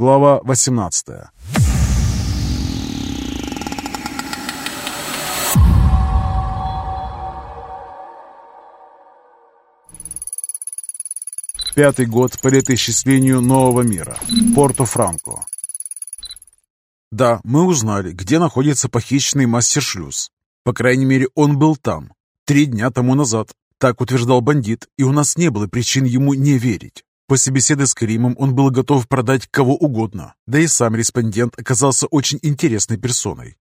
Глава 18 Пятый год по летоисчислению нового мира. Порто-Франко. Да, мы узнали, где находится похищенный мастер-шлюз. По крайней мере, он был там. Три дня тому назад. Так утверждал бандит, и у нас не было причин ему не верить. После беседы с Каримом он был готов продать кого угодно, да и сам респондент оказался очень интересной персоной.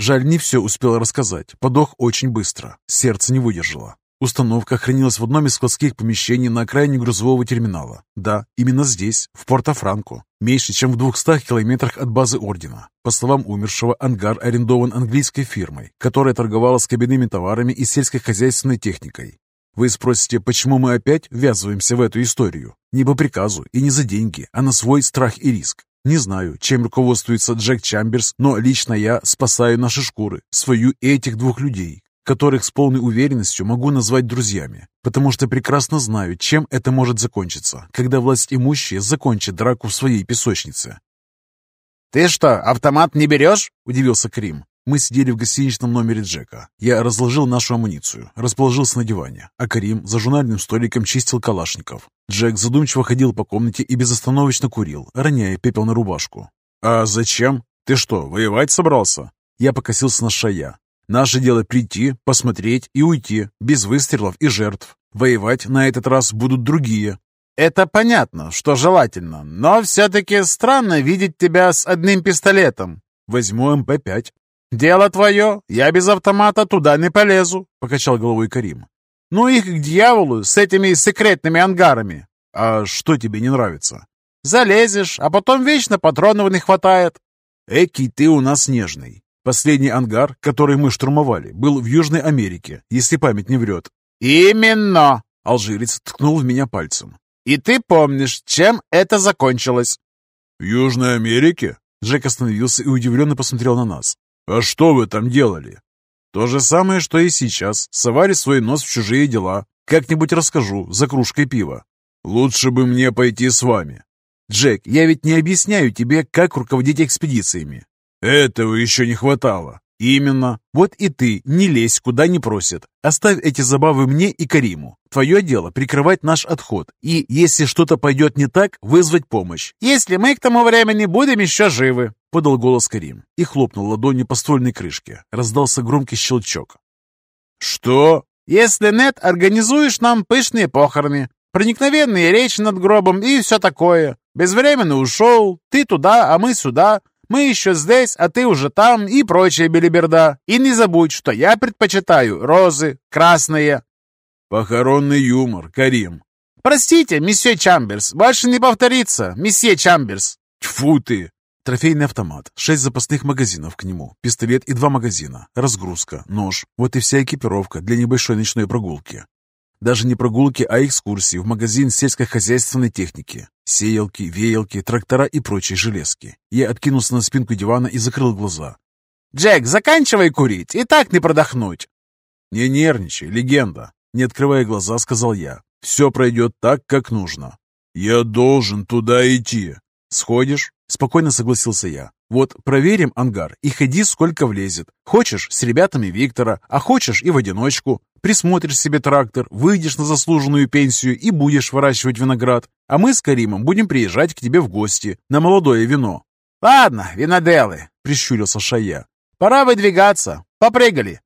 Жаль, не все успел рассказать, подох очень быстро, сердце не выдержало. Установка хранилась в одном из складских помещений на окраине грузового терминала. Да, именно здесь, в Порто-Франко, меньше, чем в 200 километрах от базы Ордена. По словам умершего, ангар арендован английской фирмой, которая торговала с кабинными товарами и сельскохозяйственной техникой. Вы спросите, почему мы опять ввязываемся в эту историю? Не по приказу и не за деньги, а на свой страх и риск. Не знаю, чем руководствуется Джек Чамберс, но лично я спасаю наши шкуры, свою и этих двух людей, которых с полной уверенностью могу назвать друзьями, потому что прекрасно знаю, чем это может закончиться, когда власть имущие закончат драку в своей песочнице. «Ты что, автомат не берешь?» – удивился Крим. Мы сидели в гостиничном номере Джека. Я разложил нашу амуницию, расположился на диване, а Карим за журнальным столиком чистил калашников. Джек задумчиво ходил по комнате и безостановочно курил, роняя пепел на рубашку. «А зачем? Ты что, воевать собрался?» Я покосился на Шая. «Наше дело прийти, посмотреть и уйти, без выстрелов и жертв. Воевать на этот раз будут другие». «Это понятно, что желательно, но все-таки странно видеть тебя с одним пистолетом». «Возьму МП-5. «Дело твое, я без автомата туда не полезу», — покачал головой Карим. «Ну их к дьяволу с этими секретными ангарами». «А что тебе не нравится?» «Залезешь, а потом вечно патронов не хватает». «Экий ты у нас нежный. Последний ангар, который мы штурмовали, был в Южной Америке, если память не врет». «Именно!» — алжирец ткнул в меня пальцем. «И ты помнишь, чем это закончилось?» «В Южной Америке?» Джек остановился и удивленно посмотрел на нас. «А что вы там делали?» «То же самое, что и сейчас. Совали свой нос в чужие дела. Как-нибудь расскажу, за кружкой пива. Лучше бы мне пойти с вами». «Джек, я ведь не объясняю тебе, как руководить экспедициями». «Этого еще не хватало». «Именно. Вот и ты не лезь, куда не просят. Оставь эти забавы мне и Кариму. Твое дело прикрывать наш отход. И, если что-то пойдет не так, вызвать помощь. Если мы к тому времени будем еще живы», — подал голос Карим и хлопнул ладонью по ствольной крышке. Раздался громкий щелчок. «Что?» «Если нет, организуешь нам пышные похороны. Проникновенные речи над гробом и все такое. Безвременно ушел, ты туда, а мы сюда. Мы еще здесь, а ты уже там и прочая белиберда. И не забудь, что я предпочитаю розы, красные». «Похоронный юмор, Карим». «Простите, месье Чамберс, больше не повторится, месье Чамберс». «Тьфу ты!» Трофейный автомат, шесть запасных магазинов к нему, пистолет и два магазина, разгрузка, нож. Вот и вся экипировка для небольшой ночной прогулки. Даже не прогулки, а экскурсии в магазин сельскохозяйственной техники. Сеялки, веялки, трактора и прочие железки. Я откинулся на спинку дивана и закрыл глаза. «Джек, заканчивай курить, и так не продохнуть!» «Не нервничай, легенда!» Не открывая глаза, сказал я. «Все пройдет так, как нужно». «Я должен туда идти». «Сходишь?» Спокойно согласился я. «Вот проверим ангар и ходи, сколько влезет. Хочешь, с ребятами Виктора, а хочешь и в одиночку. Присмотришь себе трактор, выйдешь на заслуженную пенсию и будешь выращивать виноград. А мы с Каримом будем приезжать к тебе в гости на молодое вино». «Ладно, виноделы», — прищурился Шая. «Пора выдвигаться. Попрыгали».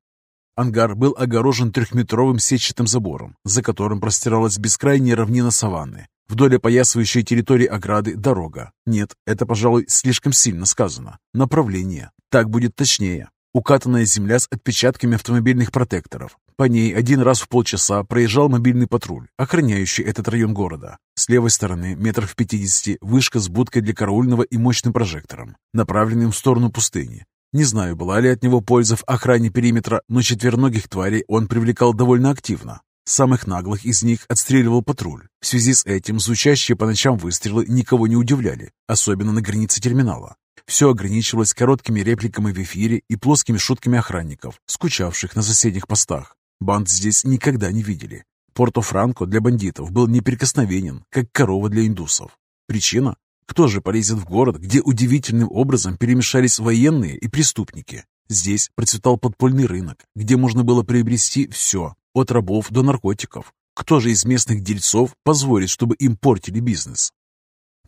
Ангар был огорожен трехметровым сетчатым забором, за которым простиралась бескрайняя равнина саванны. Вдоль опоясывающей территории ограды дорога. Нет, это, пожалуй, слишком сильно сказано. Направление. Так будет точнее. Укатанная земля с отпечатками автомобильных протекторов. По ней один раз в полчаса проезжал мобильный патруль, охраняющий этот район города. С левой стороны, метров в пятидесяти, вышка с будкой для караульного и мощным прожектором, направленным в сторону пустыни. Не знаю, была ли от него польза в охране периметра, но четвероногих тварей он привлекал довольно активно. Самых наглых из них отстреливал патруль. В связи с этим звучащие по ночам выстрелы никого не удивляли, особенно на границе терминала. Все ограничивалось короткими репликами в эфире и плоскими шутками охранников, скучавших на соседних постах. Банд здесь никогда не видели. Порто-Франко для бандитов был неприкосновенен, как корова для индусов. Причина? Кто же полезет в город, где удивительным образом перемешались военные и преступники? Здесь процветал подпольный рынок, где можно было приобрести все, от рабов до наркотиков. Кто же из местных дельцов позволит, чтобы им портили бизнес?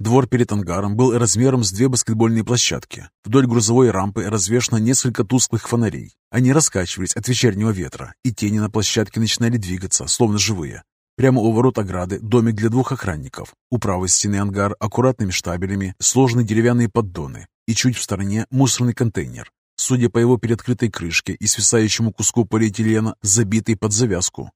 Двор перед ангаром был размером с две баскетбольные площадки. Вдоль грузовой рампы развешано несколько тусклых фонарей. Они раскачивались от вечернего ветра, и тени на площадке начинали двигаться, словно живые. Прямо у ворот ограды домик для двух охранников. У правой стены ангар аккуратными штабелями сложены деревянные поддоны, и чуть в стороне мусорный контейнер. Судя по его переоткрытой крышке и свисающему куску полиэтилена, забитый под завязку.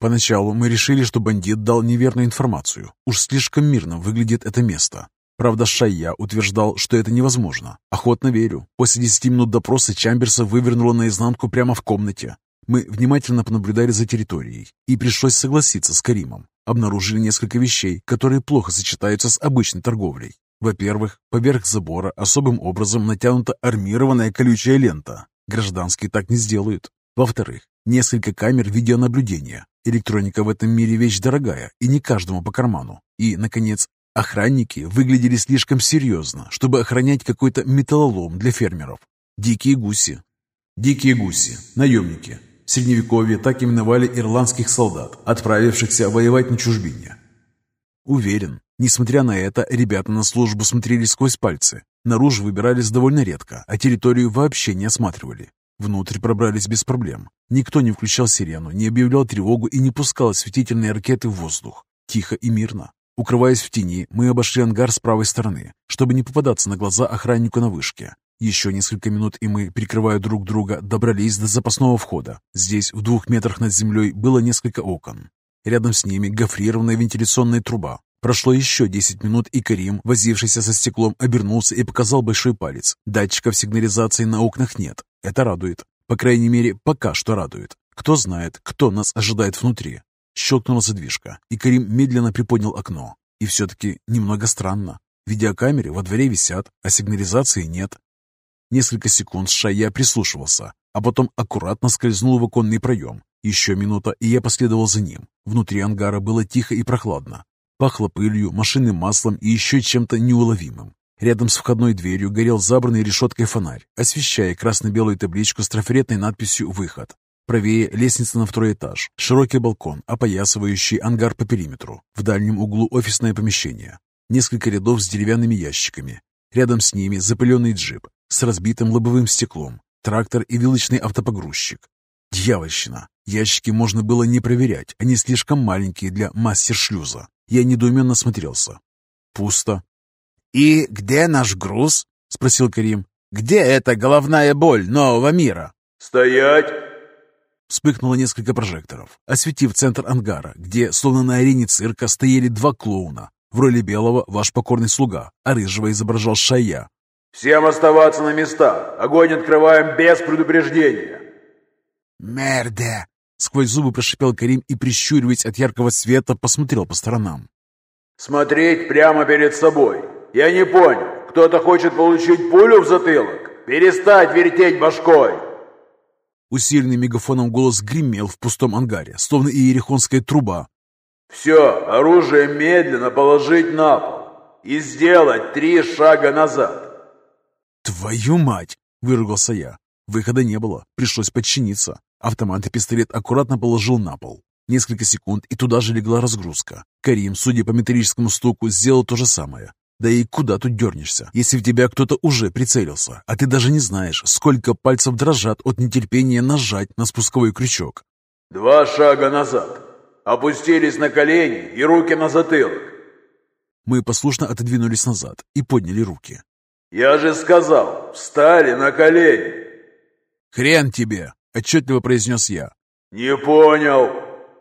Поначалу мы решили, что бандит дал неверную информацию. Уж слишком мирно выглядит это место. Правда, Шайя утверждал, что это невозможно. Охотно верю. После 10 минут допроса Чамберса вывернуло наизнанку прямо в комнате. Мы внимательно понаблюдали за территорией, и пришлось согласиться с Каримом. Обнаружили несколько вещей, которые плохо сочетаются с обычной торговлей. Во-первых, поверх забора особым образом натянута армированная колючая лента. Гражданские так не сделают. Во-вторых, несколько камер видеонаблюдения. Электроника в этом мире вещь дорогая и не каждому по карману. И, наконец, охранники выглядели слишком серьезно, чтобы охранять какой-то металлолом для фермеров. Дикие гуси. Дикие гуси. Наемники. В Средневековье так именовали ирландских солдат, отправившихся воевать на чужбине. Уверен, несмотря на это, ребята на службу смотрели сквозь пальцы. Наружу выбирались довольно редко, а территорию вообще не осматривали. Внутрь пробрались без проблем. Никто не включал сирену, не объявлял тревогу и не пускал осветительные ракеты в воздух. Тихо и мирно. Укрываясь в тени, мы обошли ангар с правой стороны, чтобы не попадаться на глаза охраннику на вышке. Еще несколько минут, и мы, прикрывая друг друга, добрались до запасного входа. Здесь, в двух метрах над землей, было несколько окон. Рядом с ними гофрированная вентиляционная труба. Прошло еще 10 минут, и Карим, возившийся со стеклом, обернулся и показал большой палец. Датчиков сигнализации на окнах нет. Это радует. По крайней мере, пока что радует. Кто знает, кто нас ожидает внутри. Щелкнула задвижка, и Карим медленно приподнял окно. И все-таки немного странно. Видеокамеры во дворе висят, а сигнализации нет. Несколько секунд Шая прислушивался, а потом аккуратно скользнул в оконный проем. Еще минута, и я последовал за ним. Внутри ангара было тихо и прохладно. Пахло пылью, машинным маслом и еще чем-то неуловимым. Рядом с входной дверью горел забранный решеткой фонарь, освещая красно-белую табличку с трафаретной надписью «Выход». Правее лестница на второй этаж, широкий балкон, опоясывающий ангар по периметру. В дальнем углу офисное помещение. Несколько рядов с деревянными ящиками. Рядом с ними запыленный джип с разбитым лобовым стеклом, трактор и вилочный автопогрузчик. Дьявольщина! Ящики можно было не проверять, они слишком маленькие для мастер-шлюза. Я недоуменно смотрелся. Пусто, «И где наш груз?» — спросил Карим. «Где эта головная боль нового мира?» «Стоять!» Вспыхнуло несколько прожекторов, осветив центр ангара, где, словно на арене цирка, стояли два клоуна. В роли белого ваш покорный слуга, а рыжего изображал Шая. «Всем оставаться на местах! Огонь открываем без предупреждения!» «Мерде!» Сквозь зубы прошипел Карим и, прищуриваясь от яркого света, посмотрел по сторонам. «Смотреть прямо перед собой! Я не понял, кто-то хочет получить пулю в затылок? Перестать вертеть башкой!» Усиленный мегафоном голос гремел в пустом ангаре, словно иерихонская труба. «Все, оружие медленно положить на пол и сделать три шага назад!» «Твою мать!» — выругался я. Выхода не было, пришлось подчиниться. Автомат и пистолет аккуратно положил на пол. Несколько секунд, и туда же легла разгрузка. Карим, судя по металлическому стуку, сделал то же самое. Да и куда тут дернешься, если в тебя кто-то уже прицелился, а ты даже не знаешь, сколько пальцев дрожат от нетерпения нажать на спусковой крючок. «Два шага назад. Опустились на колени и руки на затылок». Мы послушно отодвинулись назад и подняли руки. «Я же сказал, встали на колени!» «Хрен тебе!» — отчетливо произнес я. «Не понял!»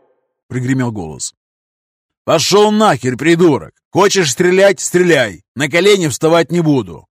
— пригремел голос. «Пошел нахер, придурок! Хочешь стрелять — стреляй! На колени вставать не буду!»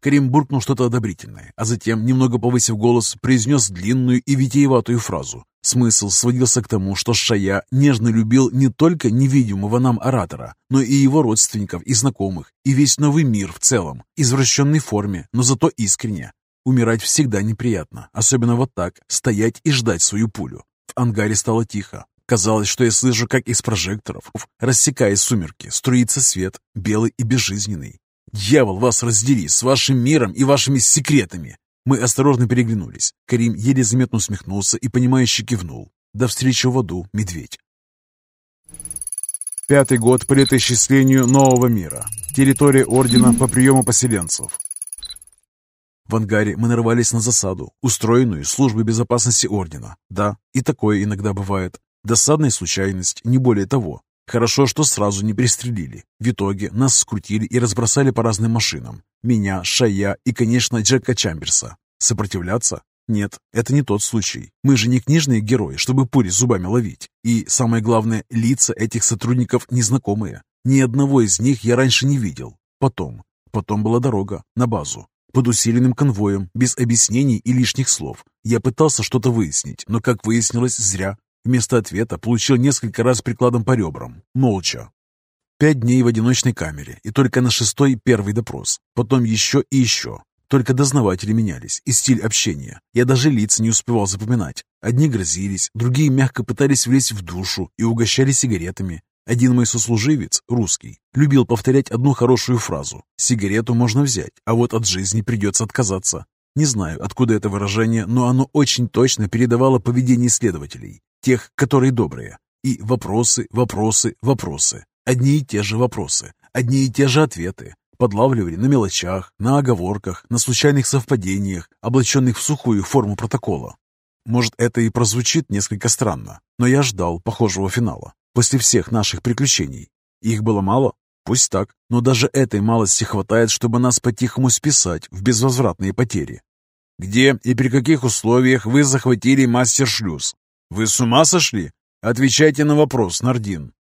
Карим буркнул что-то одобрительное, а затем, немного повысив голос, произнес длинную и витиеватую фразу. Смысл сводился к тому, что Шая нежно любил не только невидимого нам оратора, но и его родственников и знакомых, и весь новый мир в целом, извращенной форме, но зато искренне. Умирать всегда неприятно, особенно вот так, стоять и ждать свою пулю. В ангаре стало тихо. Казалось, что я слышу, как из прожекторов, рассекая сумерки, струится свет, белый и безжизненный. Дьявол вас раздери с вашим миром и вашими секретами. Мы осторожно переглянулись. Карим еле заметно усмехнулся и, понимающе кивнул. До встречи в аду, медведь. Пятый год по летоисчислению нового мира. Территория Ордена по приему поселенцев. В ангаре мы нарвались на засаду, устроенную службой безопасности Ордена. Да, и такое иногда бывает. Досадная случайность, не более того. Хорошо, что сразу не пристрелили. В итоге нас скрутили и разбросали по разным машинам. Меня, Шая и, конечно, Джека Чамберса. Сопротивляться? Нет, это не тот случай. Мы же не книжные герои, чтобы пули зубами ловить. И, самое главное, лица этих сотрудников незнакомые. Ни одного из них я раньше не видел. Потом. Потом была дорога на базу под усиленным конвоем, без объяснений и лишних слов. Я пытался что-то выяснить, но, как выяснилось, зря. Вместо ответа получил несколько раз прикладом по ребрам. Молча. Пять дней в одиночной камере, и только на шестой первый допрос. Потом еще и еще. Только дознаватели менялись, и стиль общения. Я даже лица не успевал запоминать. Одни грозились, другие мягко пытались влезть в душу и угощали сигаретами. Один мой сослуживец, русский, любил повторять одну хорошую фразу «Сигарету можно взять, а вот от жизни придется отказаться». Не знаю, откуда это выражение, но оно очень точно передавало поведение следователей, тех, которые добрые. И вопросы, вопросы, вопросы. Одни и те же вопросы, одни и те же ответы. Подлавливали на мелочах, на оговорках, на случайных совпадениях, облаченных в сухую форму протокола. Может, это и прозвучит несколько странно, но я ждал похожего финала после всех наших приключений. Их было мало? Пусть так, но даже этой малости хватает, чтобы нас по-тихому списать в безвозвратные потери. Где и при каких условиях вы захватили мастер-шлюз? Вы с ума сошли? Отвечайте на вопрос, Нардин.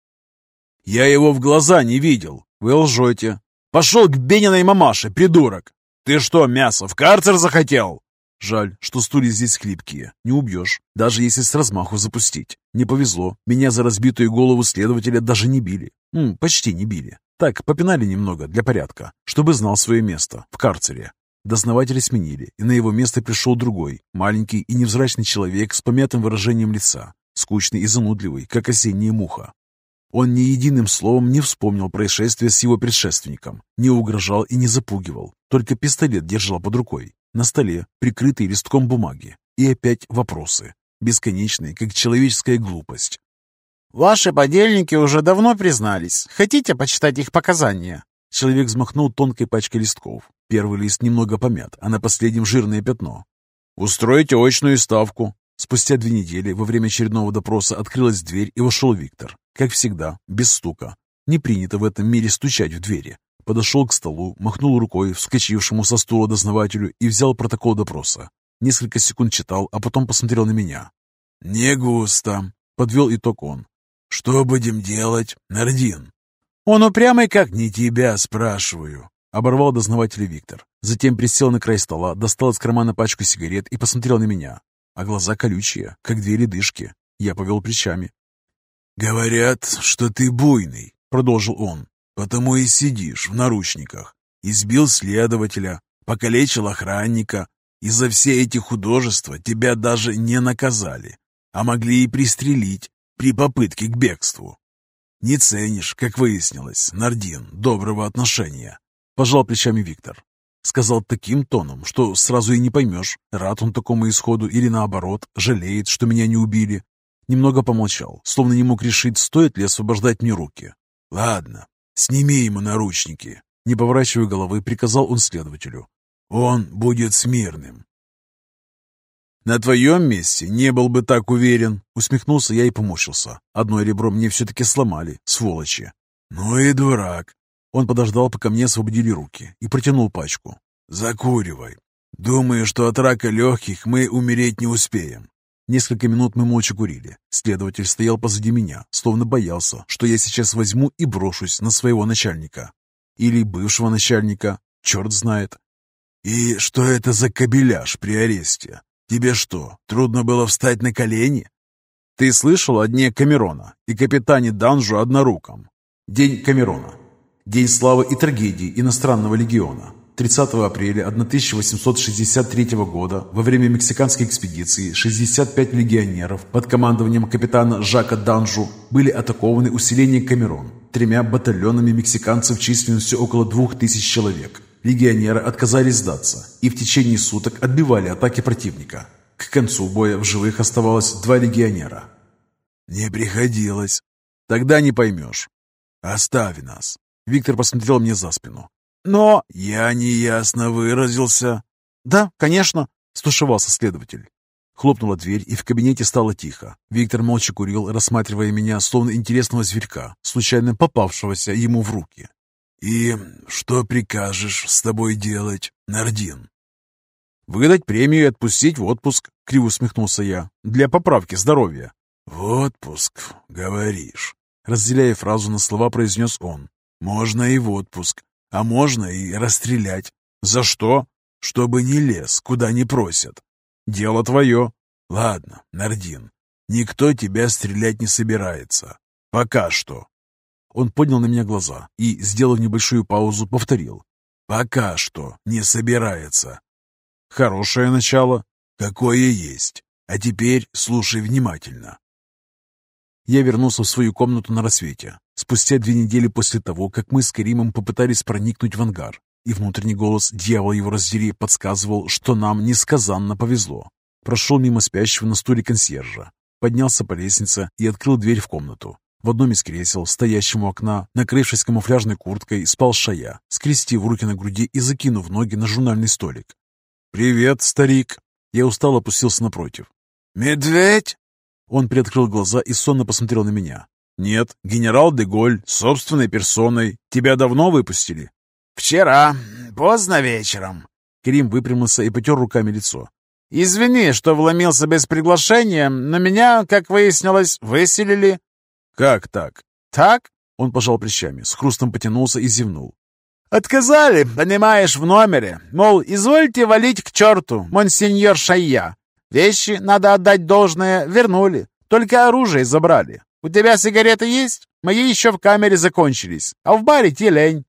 Я его в глаза не видел. Вы лжете. Пошел к Бениной мамаше, придурок. Ты что, мясо в карцер захотел? Жаль, что стулья здесь хлипкие. Не убьешь, даже если с размаху запустить. Не повезло. Меня за разбитую голову следователя даже не били. М, почти не били. Так, попинали немного, для порядка, чтобы знал свое место, в карцере. Дознавателя сменили, и на его место пришел другой, маленький и невзрачный человек с помятым выражением лица, скучный и занудливый, как осенняя муха. Он ни единым словом не вспомнил происшествие с его предшественником, не угрожал и не запугивал, только пистолет держал под рукой. На столе, прикрытый листком бумаги. И опять вопросы, бесконечные, как человеческая глупость. «Ваши подельники уже давно признались. Хотите почитать их показания?» Человек взмахнул тонкой пачкой листков. Первый лист немного помят, а на последнем жирное пятно. «Устройте очную ставку». Спустя две недели во время очередного допроса открылась дверь и вошел Виктор. Как всегда, без стука. Не принято в этом мире стучать в двери. Подошел к столу, махнул рукой вскочившему со стула дознавателю и взял протокол допроса. Несколько секунд читал, а потом посмотрел на меня. «Не густо», — подвел итог он. «Что будем делать, Нардин?» «Он упрямый, как не тебя, спрашиваю», — оборвал дознаватель Виктор. Затем присел на край стола, достал из кармана пачку сигарет и посмотрел на меня. А глаза колючие, как две ледышки. Я повел плечами. «Говорят, что ты буйный», — продолжил он. Потому и сидишь в наручниках. Избил следователя, покалечил охранника. И за все эти художества тебя даже не наказали, а могли и пристрелить при попытке к бегству. Не ценишь, как выяснилось, Нардин, доброго отношения. Пожал плечами Виктор. Сказал таким тоном, что сразу и не поймешь, рад он такому исходу или наоборот, жалеет, что меня не убили. Немного помолчал, словно не мог решить, стоит ли освобождать мне руки. «Ладно, «Сними ему наручники!» Не поворачивая головы, приказал он следователю. «Он будет смирным!» «На твоем месте не был бы так уверен!» Усмехнулся я и поморщился. Одно ребро мне все-таки сломали, сволочи. «Ну и дурак!» Он подождал, пока мне освободили руки, и протянул пачку. «Закуривай. Думаю, что от рака легких мы умереть не успеем. Несколько минут мы молча курили. Следователь стоял позади меня, словно боялся, что я сейчас возьму и брошусь на своего начальника. Или бывшего начальника, черт знает. «И что это за кабеляж при аресте? Тебе что, трудно было встать на колени?» «Ты слышал о дне Камерона и капитане Данжу одноруком? День Камерона. День славы и трагедии иностранного легиона. 30 апреля 1863 года во время мексиканской экспедиции 65 легионеров под командованием капитана Жака Данжу были атакованы усилением Камерон. тремя батальонами мексиканцев численностью около двух тысяч человек. Легионеры отказались сдаться и в течение суток отбивали атаки противника. К концу боя в живых оставалось два легионера. «Не приходилось. Тогда не поймешь. Оставь нас». Виктор посмотрел мне за спину. «Но я неясно выразился». «Да, конечно», — стушевался следователь. Хлопнула дверь, и в кабинете стало тихо. Виктор молча курил, рассматривая меня, словно интересного зверька, случайно попавшегося ему в руки. «И что прикажешь с тобой делать, Нардин?» «Выдать премию и отпустить в отпуск», — криво усмехнулся я, — «для поправки здоровья». «В отпуск, говоришь?» Разделяя фразу на слова, произнес он. «Можно и в отпуск, а можно и расстрелять». «За что?» «Чтобы не лез, куда не просят». «Дело твое». «Ладно, Нардин, никто тебя стрелять не собирается. Пока что». Он поднял на меня глаза и, сделав небольшую паузу, повторил. «Пока что не собирается». «Хорошее начало». «Какое есть. А теперь слушай внимательно. Я вернулся в свою комнату на рассвете, спустя две недели после того, как мы с Каримом попытались проникнуть в ангар, и внутренний голос, дьявол его раздери, подсказывал, что нам несказанно повезло. Прошел мимо спящего на стуле консьержа, поднялся по лестнице и открыл дверь в комнату. В одном из кресел, стоящем у окна, накрывшись камуфляжной курткой, спал Шая, скрестив руки на груди и закинув ноги на журнальный столик. «Привет, старик!» Я устало опустился напротив. «Медведь?» Он приоткрыл глаза и сонно посмотрел на меня. «Нет, генерал Деголь, собственной персоной. Тебя давно выпустили?» «Вчера, поздно вечером». Керим выпрямился и потер руками лицо. «Извини, что вломился без приглашения, но меня, как выяснилось, выселили». «Как так?» «Так?» Он пожал плечами, с хрустом потянулся и зевнул. «Отказали, понимаешь, в номере. Мол, извольте валить к черту, монсеньор Шайя. Вещи, надо отдать должное, вернули. Только оружие забрали. У тебя сигареты есть? Мои еще в камере закончились, а в баре тилень».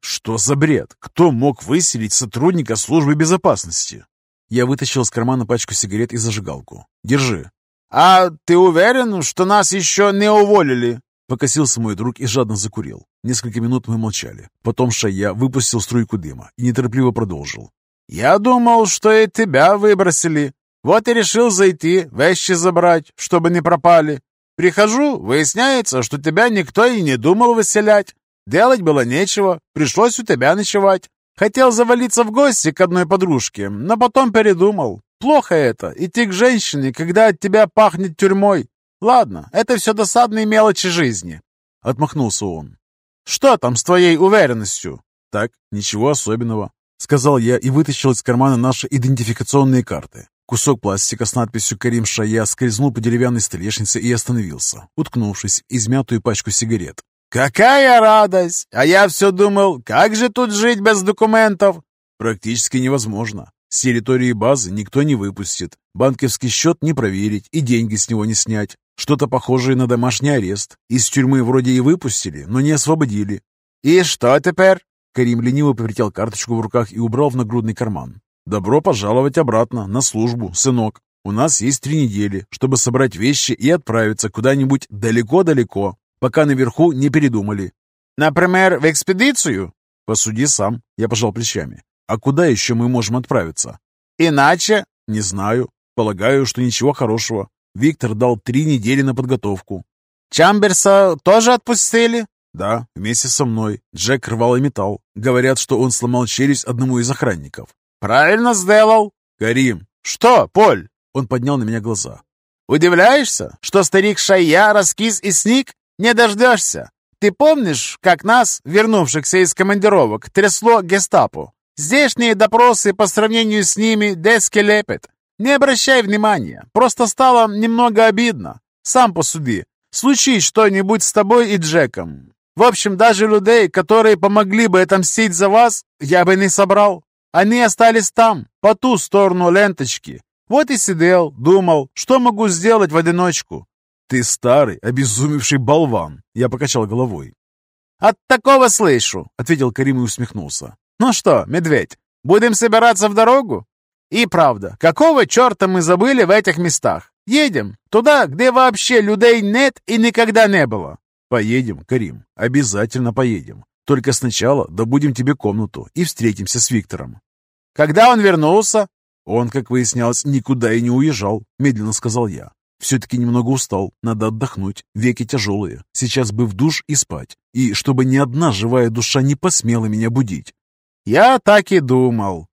«Что за бред? Кто мог выселить сотрудника службы безопасности?» Я вытащил из кармана пачку сигарет и зажигалку. «Держи». «А ты уверен, что нас еще не уволили?» Покосился мой друг и жадно закурил. Несколько минут мы молчали. Потом Шая выпустил струйку дыма и неторопливо продолжил. «Я думал, что и тебя выбросили. Вот и решил зайти, вещи забрать, чтобы не пропали. Прихожу, выясняется, что тебя никто и не думал выселять. Делать было нечего, пришлось у тебя ночевать. Хотел завалиться в гости к одной подружке, но потом передумал. Плохо это, идти к женщине, когда от тебя пахнет тюрьмой. Ладно, это все досадные мелочи жизни. Отмахнулся он. Что там с твоей уверенностью? Так, ничего особенного. Сказал я и вытащил из кармана наши идентификационные карты. Кусок пластика с надписью «Карим Шая» скользнул по деревянной столешнице и остановился, уткнувшись в измятую пачку сигарет. «Какая радость! А я все думал, как же тут жить без документов?» «Практически невозможно. С территории базы никто не выпустит, банковский счет не проверить и деньги с него не снять. Что-то похожее на домашний арест. Из тюрьмы вроде и выпустили, но не освободили». «И что теперь?» Карим лениво повертел карточку в руках и убрал в нагрудный карман. «Добро пожаловать обратно, на службу, сынок. У нас есть три недели, чтобы собрать вещи и отправиться куда-нибудь далеко-далеко, пока наверху не передумали». «Например, в экспедицию?» «Посуди сам», — я пожал плечами. «А куда еще мы можем отправиться?» «Иначе?» «Не знаю. Полагаю, что ничего хорошего. Виктор дал три недели на подготовку». «Чамберса тоже отпустили?» «Да, вместе со мной. Джек рвал и металл. Говорят, что он сломал челюсть одному из охранников. «Правильно сделал!» «Карим!» «Что, Поль?» Он поднял на меня глаза. «Удивляешься, что старик Шая раскис и сник? Не дождешься! Ты помнишь, как нас, вернувшихся из командировок, трясло гестапо? Здешние допросы по сравнению с ними дески лепет. Не обращай внимания, просто стало немного обидно. Сам посуди. Случись что-нибудь с тобой и Джеком. В общем, даже людей, которые помогли бы отомстить за вас, я бы не собрал. Они остались там, по ту сторону ленточки. Вот и сидел, думал, что могу сделать в одиночку. Ты старый, обезумевший болван. Я покачал головой. От такого слышу, ответил Карим и усмехнулся. Ну что, медведь, будем собираться в дорогу? И правда, какого черта мы забыли в этих местах? Едем туда, где вообще людей нет и никогда не было. Поедем, Карим, обязательно поедем. Только сначала добудем тебе комнату и встретимся с Виктором. Когда он вернулся? Он, как выяснялось, никуда и не уезжал, медленно сказал я. Все-таки немного устал, надо отдохнуть, веки тяжелые. Сейчас бы в душ и спать. И чтобы ни одна живая душа не посмела меня будить. Я так и думал.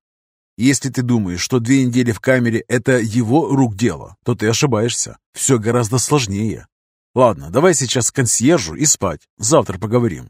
Если ты думаешь, что две недели в камере – это его рук дело, то ты ошибаешься. Все гораздо сложнее. Ладно, давай сейчас к консьержу и спать. Завтра поговорим.